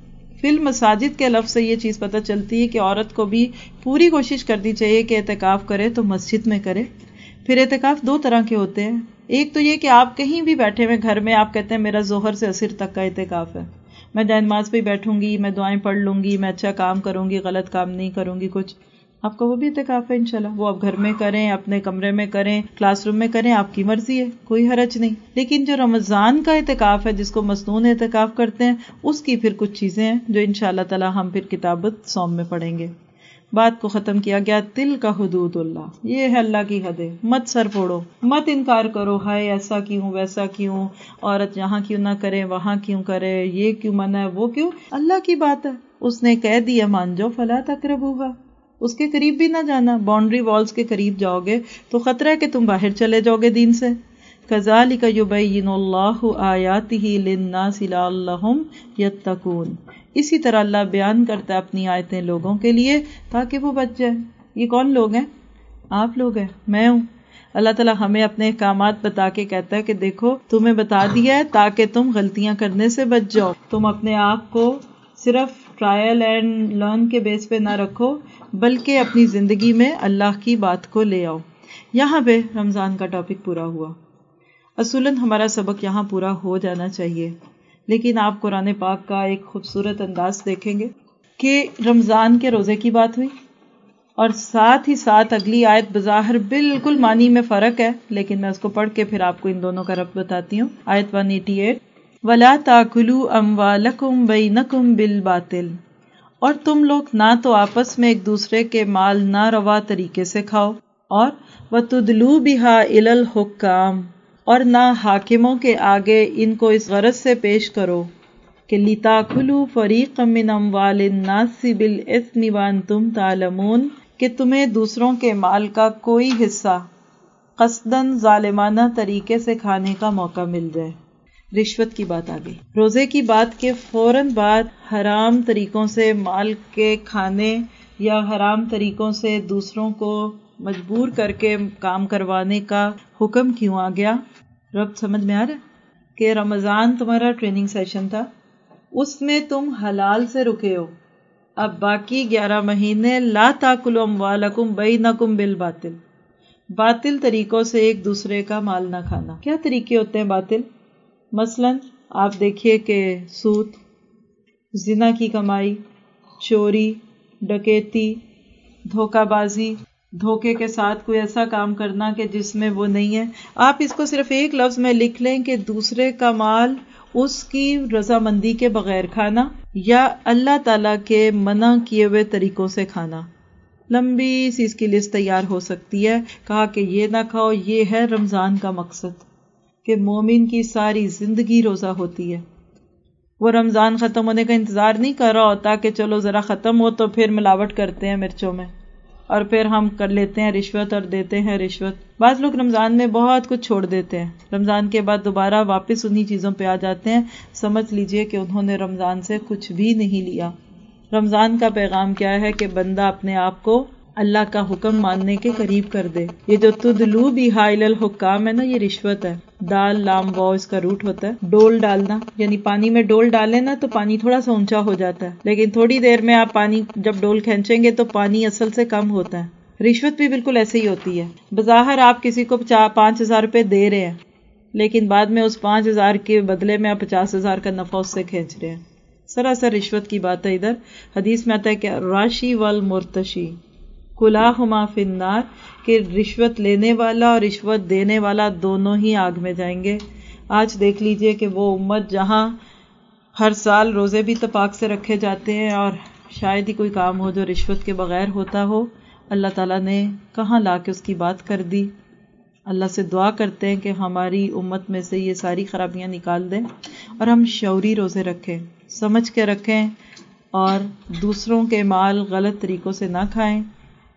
فی مساجد کے لفظ سے یہ چیز پتہ چلتی ہے کہ عورت کو بھی پوری کوشش کرنی چاہیے کہ اعتکاف کرے تو مسجد میں کرے۔ پھر اعتکاف دو طرح کے ہوتے ہیں۔ ایک تو یہ کہ آپ کہیں بھی بیٹھے ہوئے گھر میں، آپ کہتے ہیں میرا ظہر سے عصر تک کا اعتکاف ہے۔ میں نماز پہ بیٹھوں گی، میں دعائیں پڑھ لوں گی، میں اچھا کام کروں گی، غلط کام نہیں کروں گی، کچھ آپ کا وہ بھی اعتکاف ہے انشاءاللہ۔ وہ آپ گھر میں کریں، اپنے کمرے میں کریں کلاس روم میں کریں، آپ کی مرضی ہے، کوئی حرج نہیں۔ لیکن جو رمضان کا اعتکاف ہے، جس کو مصنون اعتکاف کرتے ہیں، اس کی پھر کچھ چیزیں ہیں جو ان شاء اللہ تعالیٰ ہم پھر کتابت سوم میں پڑھیں گے۔ بات کو ختم کیا گیا، تل کا حدود اللہ۔ یہ ہے اللہ کی حد مت سر پھوڑو، مت انکار کرو، ہائے ایسا کیوں، ویسا کیوں، عورت یہاں کیوں نہ کرے، وہاں کیوں کرے، یہ کیوں منع ہے، وہ کیوں؟ اللہ کی بات ہے۔ اس نے کہہ دیا مان جو فلا تقرب ہوگا اس کے قریب بھی نہ جانا باؤنڈری والس کے قریب جاؤ گے تو خطرہ ہے کہ تم باہر چلے جاؤ گے دین سے۔ کزال کا یبین اللہ آیات ہی لنا سلا یتقون۔ اسی طرح اللہ بیان کرتا ہے اپنی آیتیں لوگوں کے لیے تاکہ وہ بچ جائے۔ یہ کون لوگ ہیں؟ آپ لوگ ہیں، میں ہوں۔ اللہ تعالیٰ ہمیں اپنے احکامات بتا کے کہتا ہے کہ دیکھو، تمہیں بتا دیا ہے تاکہ تم غلطیاں کرنے سے بچ جاؤ۔ تم اپنے آپ کو صرف ٹرائل اینڈ لرن کے بیس پہ نہ رکھو، بلکہ اپنی زندگی میں اللہ کی بات کو لے آؤ۔ یہاں پہ رمضان کا ٹاپک پورا ہوا۔ اصولاً ہمارا سبق یہاں پورا ہو جانا چاہیے۔ لیکن آپ قرآن پاک کا ایک خوبصورت انداز دیکھیں گے کہ رمضان کے روزے کی بات ہوئی۔ اور ساتھ ہی ساتھ اگلی آیت بظاہر بالکل معنی میں فرق ہے، لیکن میں اس کو پڑھ کے پھر آپ کو ان دونوں کا رب بتاتی ہوں۔ آیت ون ایٹی ایٹ ولا تاکلو ام والم بئی نقم بل باطل اور تم لوگ نہ تو آپس میں ایک دوسرے کے مال نہ روا طریقے سے کھاؤ اور وہ تدلو بہا الحکام اور نہ حاکموں کے آگے ان کو اس غرض سے پیش کرو کہ لیتا کھلو فریق من اموال الناس بالاسم وان تم تعلمون کہ تمہیں دوسروں کے مال کا کوئی حصہ قصدن ظالمانہ طریقے سے کھانے کا موقع مل جائے۔ رشوت کی بات آ گئی روزے کی بات کے فوراً بعد حرام طریقوں سے مال کے کھانے یا حرام طریقوں سے دوسروں کو مجبور کر کے کام کروانے کا حکم کیوں آ گیا؟ رب سمجھ میں آ رہا کہ رمضان تمہارا ٹریننگ سیشن تھا۔ اس میں تم حلال سے رکے ہو۔ اب باقی گیارہ مہینے لا تاکلو اموالکم بینکم بالباطل۔ باطل طریقوں سے ایک دوسرے کا مال نہ کھانا۔ کیا طریقے ہوتے ہیں باطل؟ مثلاً آپ دیکھیے کہ سوت، زنا کی کمائی، چوری، ڈکیتی، دھوکہ بازی، دھوکے کے ساتھ کوئی ایسا کام کرنا کہ جس میں وہ نہیں ہے۔ آپ اس کو صرف ایک لفظ میں لکھ لیں کہ دوسرے کا مال اس کی رضامندی کے بغیر کھانا یا اللہ تعالی کے منع کیے ہوئے طریقوں سے کھانا۔ لمبی سی اس کی لسٹ تیار ہو سکتی ہے۔ کہا کہ یہ نہ کھاؤ، یہ ہے رمضان کا مقصد۔ کہ مومن کی ساری زندگی روزہ ہوتی ہے۔ وہ رمضان ختم ہونے کا انتظار نہیں کر رہا ہوتا کہ چلو ذرا ختم ہو تو پھر ملاوٹ کرتے ہیں مرچوں میں اور پھر ہم کر لیتے ہیں رشوت اور دیتے ہیں رشوت۔ بعض لوگ رمضان میں بہت کچھ چھوڑ دیتے ہیں۔ رمضان کے بعد دوبارہ واپس انہیں چیزوں پہ آ جاتے ہیں۔ سمجھ لیجیے کہ انہوں نے رمضان سے کچھ بھی نہیں لیا۔ رمضان کا پیغام کیا ہے کہ بندہ اپنے آپ کو اللہ کا حکم ماننے کے قریب کر دے۔ یہ جو تدلو بھی ہائل الحکام ہے نا، یہ رشوت ہے۔ دال، لام وہ اس کا روٹ ہوتا ہے۔ ڈول ڈالنا یعنی پانی میں ڈول ڈالے نا تو پانی تھوڑا سا اونچا ہو جاتا ہے۔ لیکن تھوڑی دیر میں آپ پانی جب ڈول کھینچیں گے تو پانی اصل سے کم ہوتا ہے۔ رشوت بھی بالکل ایسے ہی ہوتی ہے۔ بظاہر آپ کسی کو پانچ ہزار روپے دے رہے ہیں، لیکن بعد میں اس پانچ ہزار کے بدلے میں آپ پچاس ہزار کا نفع اس سے کھینچ رہے ہیں۔ سراسر رشوت کی بات ہے ادھر۔ حدیث میں آتا ہے کہ راشی وال مرتشی کلا ہما فنار کہ رشوت لینے والا اور رشوت دینے والا دونوں ہی آگ میں جائیں گے۔ آج دیکھ لیجیے کہ وہ امت جہاں ہر سال روزے بھی تپاک سے رکھے جاتے ہیں اور شاید ہی کوئی کام ہو جو رشوت کے بغیر ہوتا ہو۔ اللہ تعالیٰ نے کہاں لا کے اس کی بات کر دی؟ اللہ سے دعا کرتے ہیں کہ ہماری امت میں سے یہ ساری خرابیاں نکال دیں اور ہم شعوری روزے رکھیں، سمجھ کے رکھیں اور دوسروں کے مال غلط طریقوں سے نہ کھائیں۔